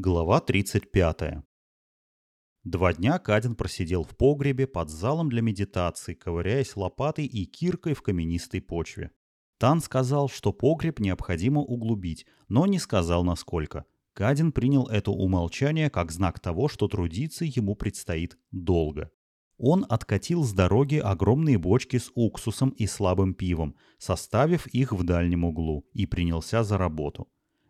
Глава 35. Два дня Кадин просидел в погребе под залом для медитации, ковыряясь лопатой и киркой в каменистой почве. Тан сказал, что погреб необходимо углубить, но не сказал насколько. Кадин принял это умолчание как знак того, что трудиться ему предстоит долго. Он откатил с дороги огромные бочки с уксусом и слабым пивом, составив их в дальнем углу, и принялся за работу.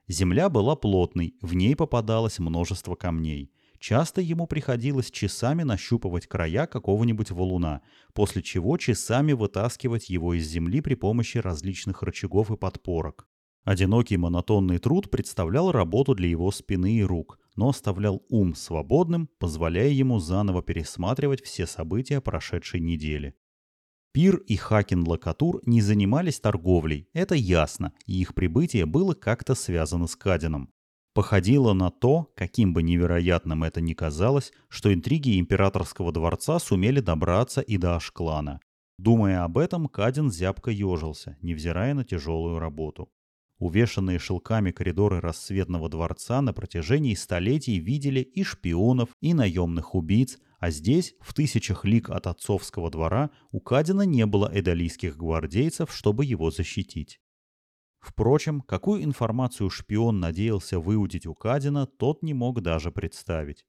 Земля была плотной, в ней попадалось множество камней. Часто ему приходилось часами нащупывать края какого-нибудь валуна, после чего часами вытаскивать его из земли при помощи различных рычагов и подпорок. Одинокий монотонный труд представлял работу для его спины и рук, но оставлял ум свободным, позволяя ему заново пересматривать все события прошедшей недели. Пир и Хакин Лакатур не занимались торговлей, это ясно, и их прибытие было как-то связано с Кадином. Походило на то, каким бы невероятным это ни казалось, что интриги императорского дворца сумели добраться и до Ашклана. Думая об этом, Кадин зябко ежился, невзирая на тяжелую работу. Увешанные шелками коридоры рассветного дворца на протяжении столетий видели и шпионов, и наемных убийц, а здесь, в тысячах лиг от отцовского двора, у Кадина не было эдалийских гвардейцев, чтобы его защитить. Впрочем, какую информацию шпион надеялся выудить у Кадина, тот не мог даже представить.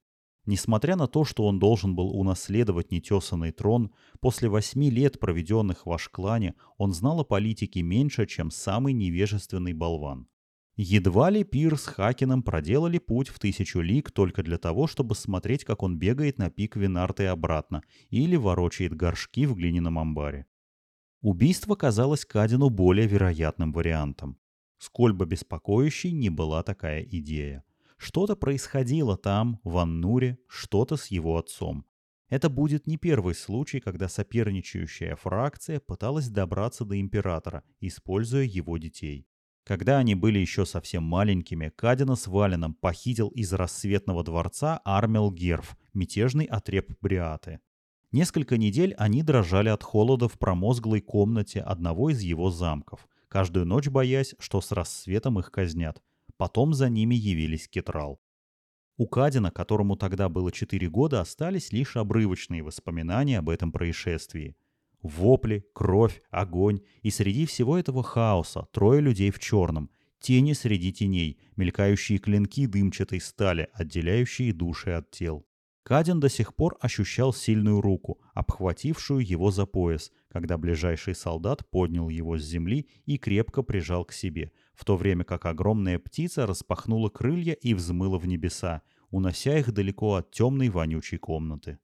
Несмотря на то, что он должен был унаследовать нетесанный трон, после восьми лет, проведенных в Ашклане, он знал о политике меньше, чем самый невежественный болван. Едва ли Пир с Хакином проделали путь в тысячу лиг только для того, чтобы смотреть, как он бегает на пик Винарты обратно или ворочает горшки в глиняном амбаре. Убийство казалось Кадину более вероятным вариантом. Сколь бы беспокоящей не была такая идея. Что-то происходило там, в Аннуре, что-то с его отцом. Это будет не первый случай, когда соперничающая фракция пыталась добраться до императора, используя его детей. Когда они были еще совсем маленькими, Кадина с Валином похитил из рассветного дворца Армел Герф, мятежный отреб Бриаты. Несколько недель они дрожали от холода в промозглой комнате одного из его замков, каждую ночь боясь, что с рассветом их казнят. Потом за ними явились Кетрал. У Кадина, которому тогда было 4 года, остались лишь обрывочные воспоминания об этом происшествии – Вопли, кровь, огонь. И среди всего этого хаоса трое людей в черном. Тени среди теней, мелькающие клинки дымчатой стали, отделяющие души от тел. Кадин до сих пор ощущал сильную руку, обхватившую его за пояс, когда ближайший солдат поднял его с земли и крепко прижал к себе, в то время как огромная птица распахнула крылья и взмыла в небеса, унося их далеко от темной вонючей комнаты.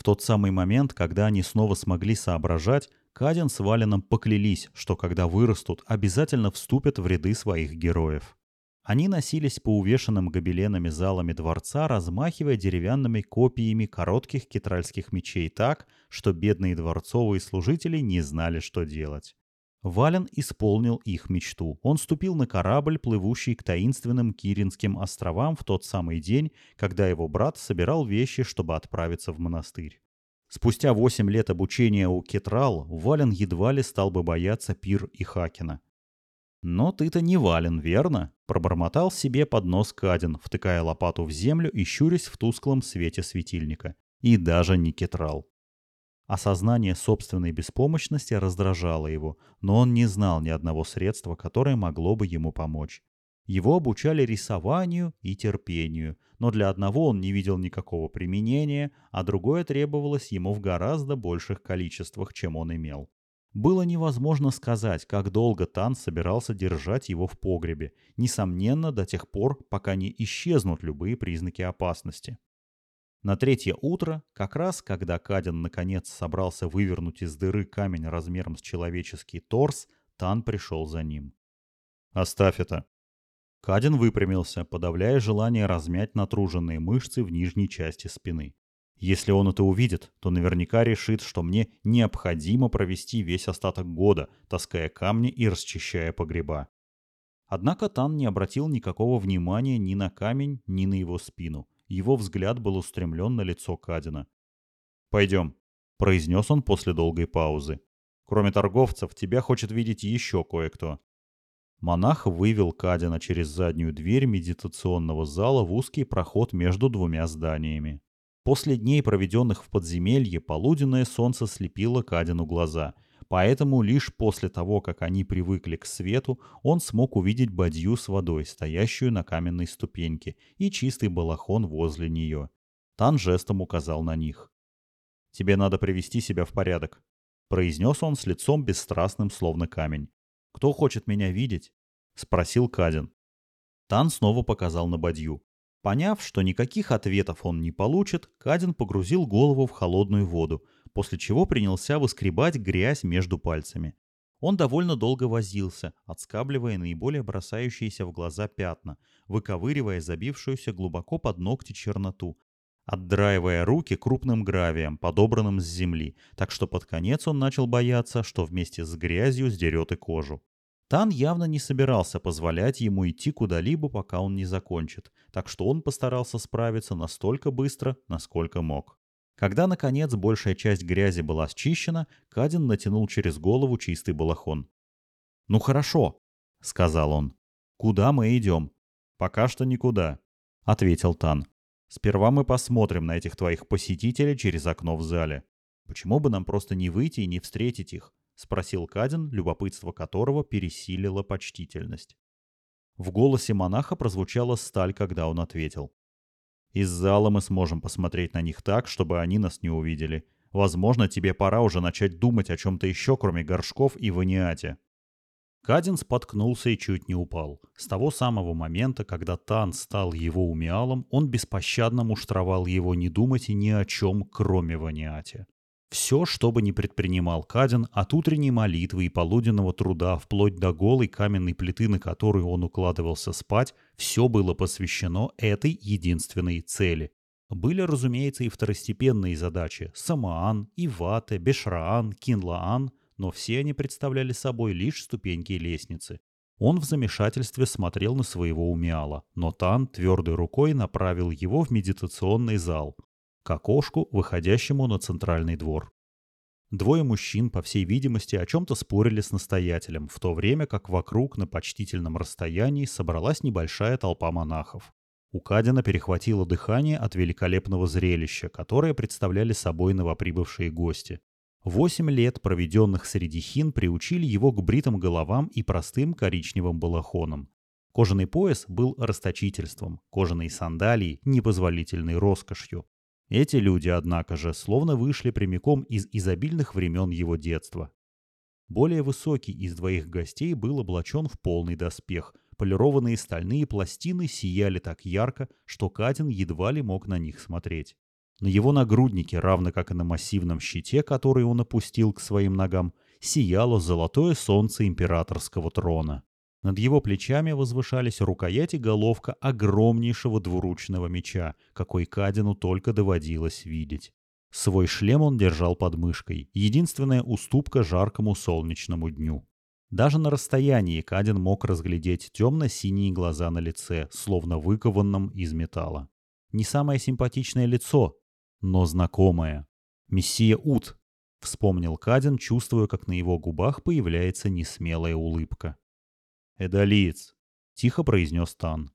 В тот самый момент, когда они снова смогли соображать, Кадин с Валином поклялись, что когда вырастут, обязательно вступят в ряды своих героев. Они носились по увешанным гобеленами залами дворца, размахивая деревянными копиями коротких китральских мечей так, что бедные дворцовые служители не знали, что делать. Вален исполнил их мечту. Он ступил на корабль, плывущий к таинственным Киринским островам в тот самый день, когда его брат собирал вещи, чтобы отправиться в монастырь. Спустя восемь лет обучения у Кетрал, Вален едва ли стал бы бояться Пир и Хакина. «Но ты-то не Вален, верно?» – пробормотал себе под нос Кадин, втыкая лопату в землю и щурясь в тусклом свете светильника. И даже не Кетрал. Осознание собственной беспомощности раздражало его, но он не знал ни одного средства, которое могло бы ему помочь. Его обучали рисованию и терпению, но для одного он не видел никакого применения, а другое требовалось ему в гораздо больших количествах, чем он имел. Было невозможно сказать, как долго Тан собирался держать его в погребе, несомненно, до тех пор, пока не исчезнут любые признаки опасности. На третье утро, как раз когда Кадин наконец собрался вывернуть из дыры камень размером с человеческий торс, Тан пришел за ним. «Оставь это». Кадин выпрямился, подавляя желание размять натруженные мышцы в нижней части спины. Если он это увидит, то наверняка решит, что мне необходимо провести весь остаток года, таская камни и расчищая погреба. Однако Тан не обратил никакого внимания ни на камень, ни на его спину. Его взгляд был устремлен на лицо Кадина. «Пойдем», — произнес он после долгой паузы. «Кроме торговцев, тебя хочет видеть еще кое-кто». Монах вывел Кадина через заднюю дверь медитационного зала в узкий проход между двумя зданиями. После дней, проведенных в подземелье, полуденное солнце слепило Кадину глаза, поэтому лишь после того, как они привыкли к свету, он смог увидеть бадью с водой, стоящую на каменной ступеньке, и чистый балахон возле нее. Тан жестом указал на них. «Тебе надо привести себя в порядок», — произнес он с лицом бесстрастным, словно камень. «Кто хочет меня видеть?» — спросил Кадин. Тан снова показал на бадью. Поняв, что никаких ответов он не получит, Кадин погрузил голову в холодную воду, после чего принялся выскребать грязь между пальцами. Он довольно долго возился, отскабливая наиболее бросающиеся в глаза пятна, выковыривая забившуюся глубоко под ногти черноту, отдраивая руки крупным гравием, подобранным с земли, так что под конец он начал бояться, что вместе с грязью сдерет и кожу. Тан явно не собирался позволять ему идти куда-либо, пока он не закончит, так что он постарался справиться настолько быстро, насколько мог. Когда, наконец, большая часть грязи была счищена, Кадин натянул через голову чистый балахон. «Ну хорошо», — сказал он. «Куда мы идем?» «Пока что никуда», — ответил Тан. Сперва мы посмотрим на этих твоих посетителей через окно в зале. Почему бы нам просто не выйти и не встретить их? Спросил Кадин, любопытство которого пересилило почтительность. В голосе монаха прозвучала сталь, когда он ответил. Из зала мы сможем посмотреть на них так, чтобы они нас не увидели. Возможно, тебе пора уже начать думать о чем-то еще, кроме горшков и ваниате. Кадин споткнулся и чуть не упал. С того самого момента, когда Тан стал его умиалом, он беспощадно муштровал его не думать и ни о чем, кроме Ваниате. Все, что бы ни предпринимал Кадин, от утренней молитвы и полуденного труда, вплоть до голой каменной плиты, на которую он укладывался спать, все было посвящено этой единственной цели. Были, разумеется, и второстепенные задачи – Самаан, Ивате, Бешраан, Кинлаан, но все они представляли собой лишь ступеньки лестницы. Он в замешательстве смотрел на своего умиала, но Тан твердой рукой направил его в медитационный зал, к окошку, выходящему на центральный двор. Двое мужчин, по всей видимости, о чем-то спорили с настоятелем, в то время как вокруг на почтительном расстоянии собралась небольшая толпа монахов. У Кадина перехватило дыхание от великолепного зрелища, которое представляли собой новоприбывшие гости. Восемь лет, проведенных среди хин, приучили его к бритым головам и простым коричневым балахонам. Кожаный пояс был расточительством, кожаные сандалии – непозволительной роскошью. Эти люди, однако же, словно вышли прямиком из изобильных времен его детства. Более высокий из двоих гостей был облачен в полный доспех. Полированные стальные пластины сияли так ярко, что Катин едва ли мог на них смотреть. На его нагруднике, равно как и на массивном щите, который он опустил к своим ногам, сияло золотое солнце императорского трона. Над его плечами возвышались рукоять и головка огромнейшего двуручного меча, какой Кадину только доводилось видеть. Свой шлем он держал под мышкой, единственная уступка жаркому солнечному дню. Даже на расстоянии Кадин мог разглядеть темно-синие глаза на лице, словно выкованном из металла. Не самое симпатичное лицо, но знакомая. «Мессия Ут», — вспомнил Кадин, чувствуя, как на его губах появляется несмелая улыбка. «Эдолиец», — тихо произнес Тан.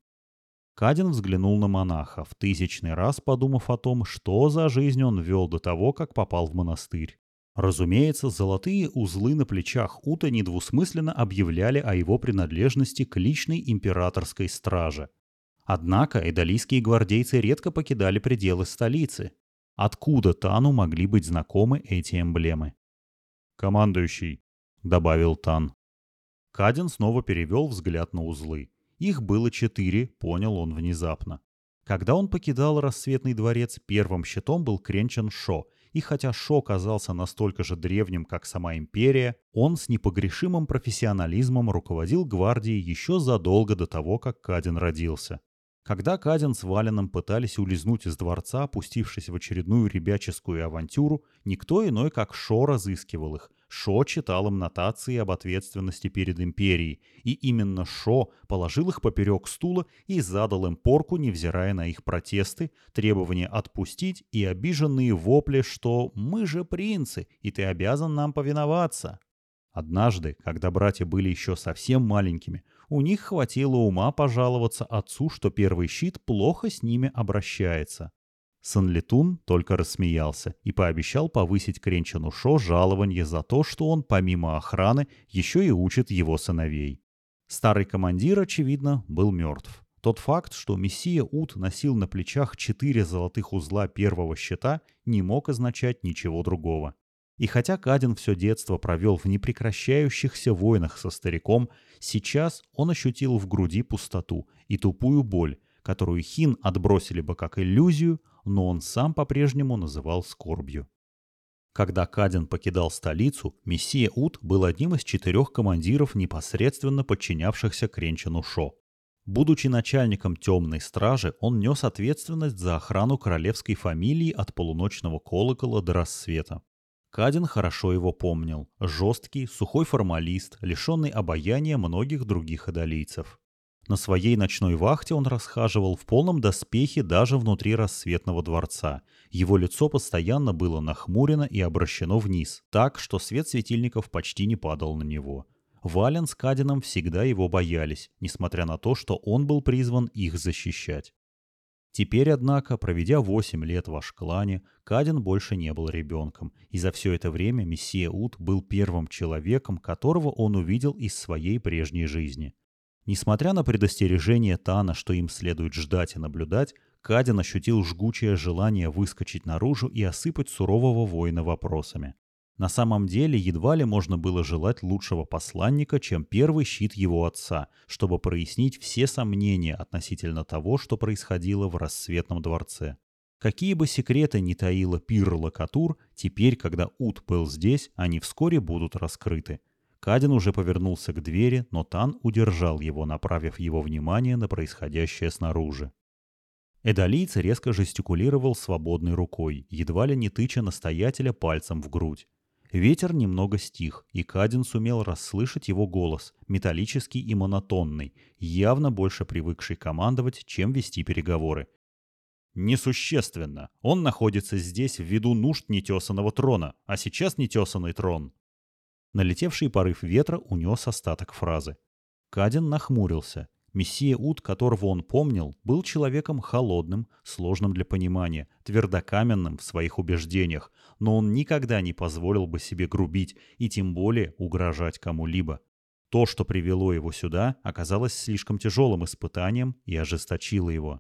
Кадин взглянул на монаха, в тысячный раз подумав о том, что за жизнь он вел до того, как попал в монастырь. Разумеется, золотые узлы на плечах Ута недвусмысленно объявляли о его принадлежности к личной императорской страже. Однако эдолийские гвардейцы редко покидали пределы столицы, Откуда Тану могли быть знакомы эти эмблемы? «Командующий», — добавил Тан. Кадин снова перевел взгляд на узлы. Их было четыре, понял он внезапно. Когда он покидал рассветный дворец, первым щитом был кренчен Шо, и хотя Шо казался настолько же древним, как сама империя, он с непогрешимым профессионализмом руководил гвардией еще задолго до того, как Кадин родился. Когда Кадин с Валином пытались улизнуть из дворца, опустившись в очередную ребяческую авантюру, никто иной, как Шо разыскивал их. Шо читал им нотации об ответственности перед империей, и именно Шо положил их поперек стула и задал им порку, невзирая на их протесты, требования отпустить и обиженные вопли, что «мы же принцы, и ты обязан нам повиноваться». Однажды, когда братья были еще совсем маленькими, у них хватило ума пожаловаться отцу, что первый щит плохо с ними обращается. Санлетун только рассмеялся и пообещал повысить Кренчану Шо жалование за то, что он, помимо охраны, еще и учит его сыновей. Старый командир, очевидно, был мертв. Тот факт, что Мессия Ут носил на плечах четыре золотых узла первого щита, не мог означать ничего другого. И хотя Кадин все детство провел в непрекращающихся войнах со стариком, сейчас он ощутил в груди пустоту и тупую боль, которую Хин отбросили бы как иллюзию, но он сам по-прежнему называл скорбью. Когда Кадин покидал столицу, Мессия Ут был одним из четырех командиров, непосредственно подчинявшихся Кренчану Шо. Будучи начальником темной стражи, он нес ответственность за охрану королевской фамилии от полуночного колокола до рассвета. Кадин хорошо его помнил. Жесткий, сухой формалист, лишенный обаяния многих других идолийцев. На своей ночной вахте он расхаживал в полном доспехе даже внутри рассветного дворца. Его лицо постоянно было нахмурено и обращено вниз, так, что свет светильников почти не падал на него. Вален с Кадином всегда его боялись, несмотря на то, что он был призван их защищать. Теперь, однако, проведя 8 лет в Ашклане, Кадин больше не был ребенком, и за все это время мессия Ут был первым человеком, которого он увидел из своей прежней жизни. Несмотря на предостережение Тана, что им следует ждать и наблюдать, Кадин ощутил жгучее желание выскочить наружу и осыпать сурового воина вопросами. На самом деле, едва ли можно было желать лучшего посланника, чем первый щит его отца, чтобы прояснить все сомнения относительно того, что происходило в рассветном дворце. Какие бы секреты ни таила пир Лакатур, теперь, когда Ут был здесь, они вскоре будут раскрыты. Кадин уже повернулся к двери, но Тан удержал его, направив его внимание на происходящее снаружи. Эдолийц резко жестикулировал свободной рукой, едва ли не тыча настоятеля пальцем в грудь. Ветер немного стих, и Кадин сумел расслышать его голос, металлический и монотонный, явно больше привыкший командовать, чем вести переговоры. «Несущественно. Он находится здесь ввиду нужд нетесанного трона, а сейчас нетесанный трон». Налетевший порыв ветра унес остаток фразы. Кадин нахмурился. Мессия Ут, которого он помнил, был человеком холодным, сложным для понимания, твердокаменным в своих убеждениях, но он никогда не позволил бы себе грубить и тем более угрожать кому-либо. То, что привело его сюда, оказалось слишком тяжелым испытанием и ожесточило его.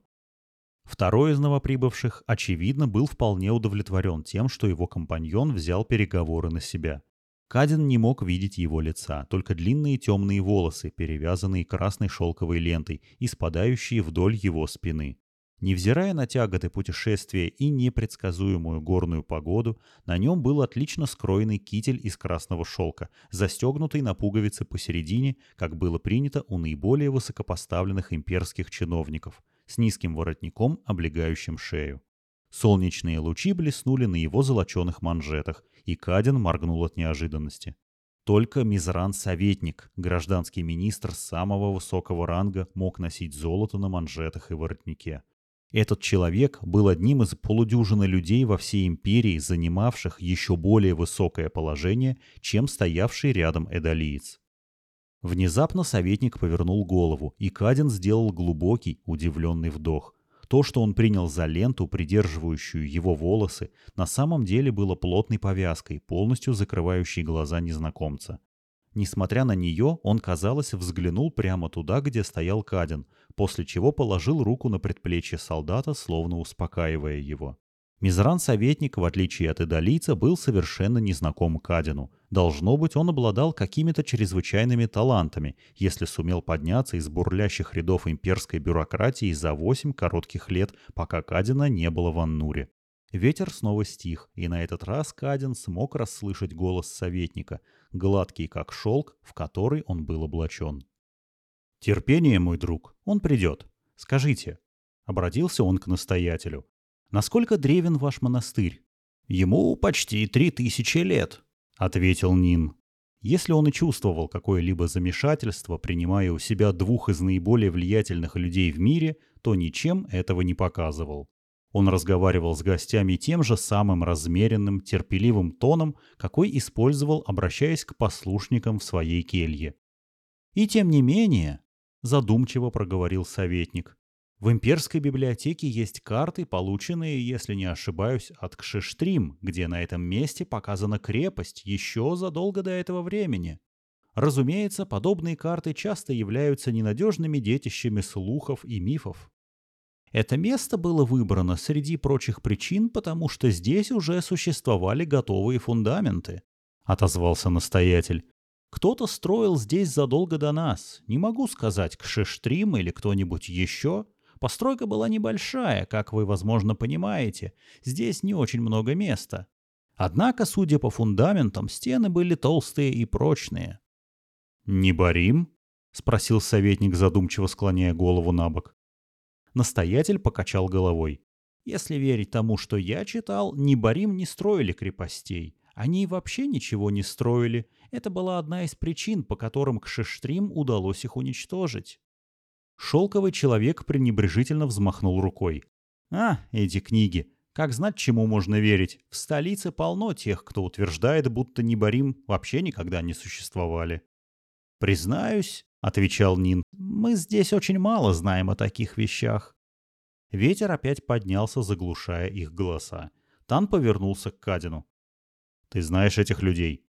Второй из новоприбывших, очевидно, был вполне удовлетворен тем, что его компаньон взял переговоры на себя. Кадин не мог видеть его лица, только длинные темные волосы, перевязанные красной шелковой лентой и спадающие вдоль его спины. Невзирая на тяготы путешествия и непредсказуемую горную погоду, на нем был отлично скроенный китель из красного шелка, застегнутый на пуговицы посередине, как было принято у наиболее высокопоставленных имперских чиновников, с низким воротником, облегающим шею. Солнечные лучи блеснули на его золоченых манжетах, и Кадин моргнул от неожиданности. Только Мизран-советник, гражданский министр самого высокого ранга, мог носить золото на манжетах и воротнике. Этот человек был одним из полудюжины людей во всей империи, занимавших еще более высокое положение, чем стоявший рядом эдолиец. Внезапно советник повернул голову, и Кадин сделал глубокий, удивленный вдох. То, что он принял за ленту, придерживающую его волосы, на самом деле было плотной повязкой, полностью закрывающей глаза незнакомца. Несмотря на нее, он, казалось, взглянул прямо туда, где стоял Кадин, после чего положил руку на предплечье солдата, словно успокаивая его. Мизран-советник, в отличие от идолийца, был совершенно незнаком Кадину. Должно быть, он обладал какими-то чрезвычайными талантами, если сумел подняться из бурлящих рядов имперской бюрократии за восемь коротких лет, пока Кадина не было в Аннуре. Ветер снова стих, и на этот раз Кадин смог расслышать голос советника, гладкий как шелк, в который он был облачен. «Терпение, мой друг, он придет. Скажите». Обратился он к настоятелю. Насколько древен ваш монастырь? Ему почти три тысячи лет, ответил Нин. Если он и чувствовал какое-либо замешательство, принимая у себя двух из наиболее влиятельных людей в мире, то ничем этого не показывал. Он разговаривал с гостями тем же самым размеренным, терпеливым тоном, какой использовал, обращаясь к послушникам в своей келье. И тем не менее, задумчиво проговорил советник. В имперской библиотеке есть карты, полученные, если не ошибаюсь, от Кшиштрим, где на этом месте показана крепость еще задолго до этого времени. Разумеется, подобные карты часто являются ненадежными детищами слухов и мифов. Это место было выбрано среди прочих причин, потому что здесь уже существовали готовые фундаменты, — отозвался настоятель. Кто-то строил здесь задолго до нас. Не могу сказать, Кшиштрим или кто-нибудь еще. Постройка была небольшая, как вы, возможно, понимаете. Здесь не очень много места. Однако, судя по фундаментам, стены были толстые и прочные. «Не борим?» — спросил советник, задумчиво склоняя голову на бок. Настоятель покачал головой. Если верить тому, что я читал, ни Барим не строили крепостей. Они вообще ничего не строили. Это была одна из причин, по которым Кшиштрим удалось их уничтожить. Шелковый человек пренебрежительно взмахнул рукой. «А, эти книги. Как знать, чему можно верить? В столице полно тех, кто утверждает, будто Неборим вообще никогда не существовали». «Признаюсь», — отвечал Нин, — «мы здесь очень мало знаем о таких вещах». Ветер опять поднялся, заглушая их голоса. Тан повернулся к Кадину. «Ты знаешь этих людей?»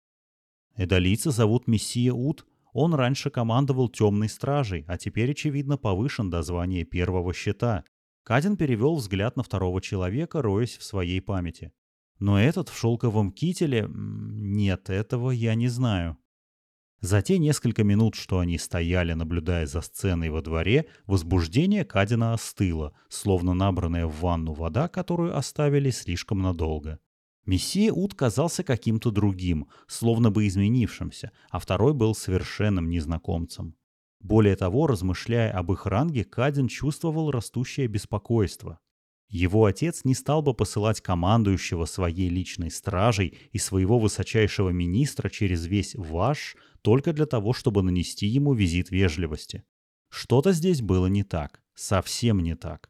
«Эдолийца зовут Мессия Ут. Он раньше командовал темной стражей, а теперь, очевидно, повышен до звания первого щита». Кадин перевел взгляд на второго человека, роясь в своей памяти. «Но этот в шелковом кителе... Нет, этого я не знаю». За те несколько минут, что они стояли, наблюдая за сценой во дворе, возбуждение Кадина остыло, словно набранная в ванну вода, которую оставили слишком надолго. Мессия Ут казался каким-то другим, словно бы изменившимся, а второй был совершенным незнакомцем. Более того, размышляя об их ранге, Кадин чувствовал растущее беспокойство. Его отец не стал бы посылать командующего своей личной стражей и своего высочайшего министра через весь Ваш только для того, чтобы нанести ему визит вежливости. Что-то здесь было не так, совсем не так.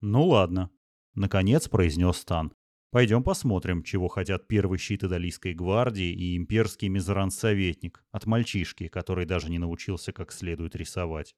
«Ну ладно», — наконец произнес Тан. «Пойдем посмотрим, чего хотят первый щит Идалийской гвардии и имперский мизран-советник от мальчишки, который даже не научился как следует рисовать».